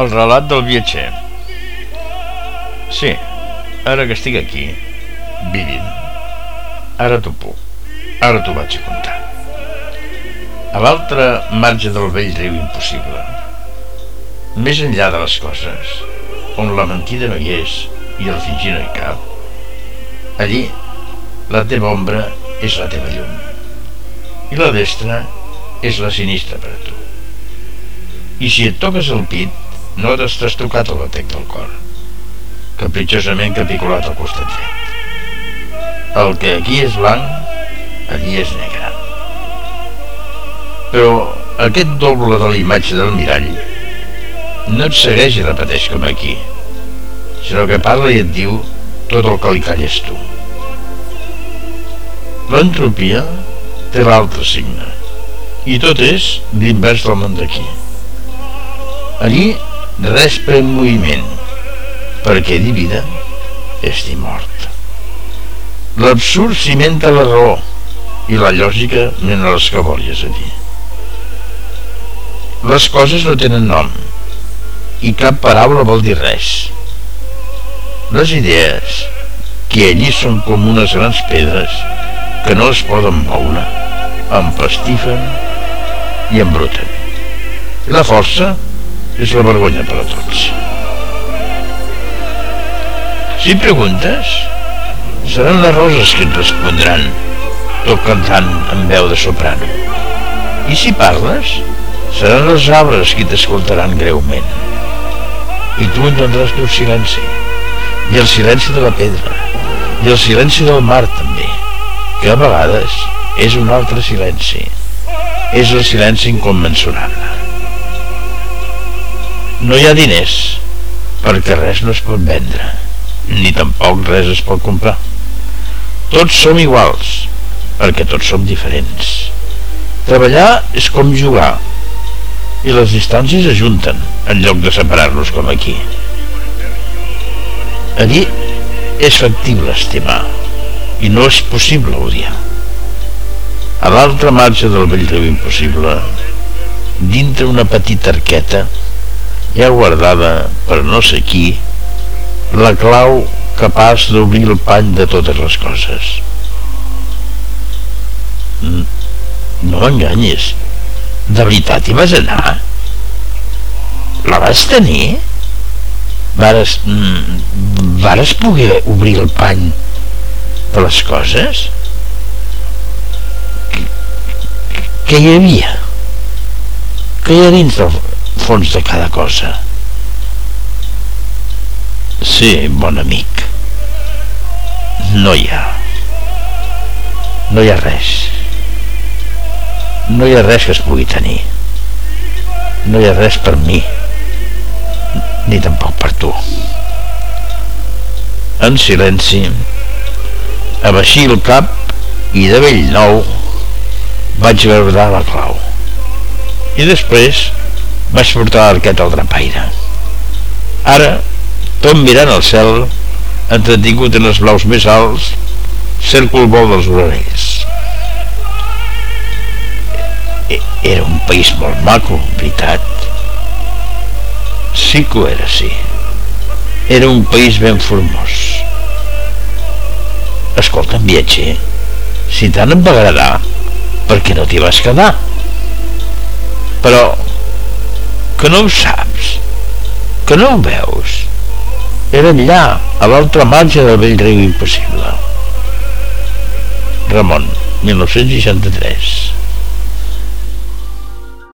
El relat del viatger. Sí, ara que estic aquí, vivint, ara t'ho puc, ara t'ho vaig a contar. A l'altre marge del vell riu impossible, més enllà de les coses, on la mentida no hi és i el fingir no hi cap, allí la teva ombra és la teva llum i la destra és la sinistra per a tu. I si et toques el pit, no t'has tocat el batec del cor, capritxosament capiculat al costat dret. El que aquí és blanc, allí és negre. Però aquest doble de la imatge del mirall no et segueix i repeteix com aquí, sinó que parla i et diu tot el que li calles tu. L'entropia té l'altre signe, i tot és l'invers del món d'aquí. Allí res pren moviment, perquè dir vida és dir mort. L'absurd cimenta la raó i la lògica mena les que volies a dir. Les coses no tenen nom i cap paraula vol dir res. Les idees, que allí són com unes grans pedres que no es poden moure, empastifen i embruten. La força és la vergonya per a tots. Si preguntes, seran les roses que et respondran, tot cantant amb veu de soprano. I si parles, seran els arbres qui t'escoltaran greument. I tu entendràs el silenci, i el silenci de la pedra, i el silenci del mar també, que a vegades és un altre silenci. És el silenci incommensurable. No hi ha diners, perquè res no es pot vendre, ni tampoc res es pot comprar. Tots som iguals, perquè tots som diferents. Treballar és com jugar, i les distàncies ajunten, en lloc de separar-nos com aquí. Allí és factible estimar, i no és possible odiar. A l'altra marxa del vell riu impossible, dintre una petita arqueta, hi ha guardada per no sé qui la clau capaç d'obrir el pany de totes les coses. No m'enganyis. De veritat hi vas anar? La vas tenir? Vares, vares poder obrir el pany de les coses? Què hi havia? Què hi ha dins del, fons de cada cosa. Sí, bon amic. No hi ha. No hi ha res. No hi ha res que es pugui tenir. No hi ha res per mi, ni tampoc per tu. En silenci, abaixí el cap i de vell nou vaig veure la clau. I després vaig portar l'arquet al drapaire. Ara, tot mirant al cel, entretingut en els blaus més alts, cerco el vol dels orells. E, era un país molt maco, veritat. Sí que ho era, sí. Era un país ben formós. Escolta'm, viatger, si tant em agradar, per què no t'hi vas quedar? Però no ho saps, que no ho veus. Era allà, a l'altra marge del vell riu impossible. Ramon, 1963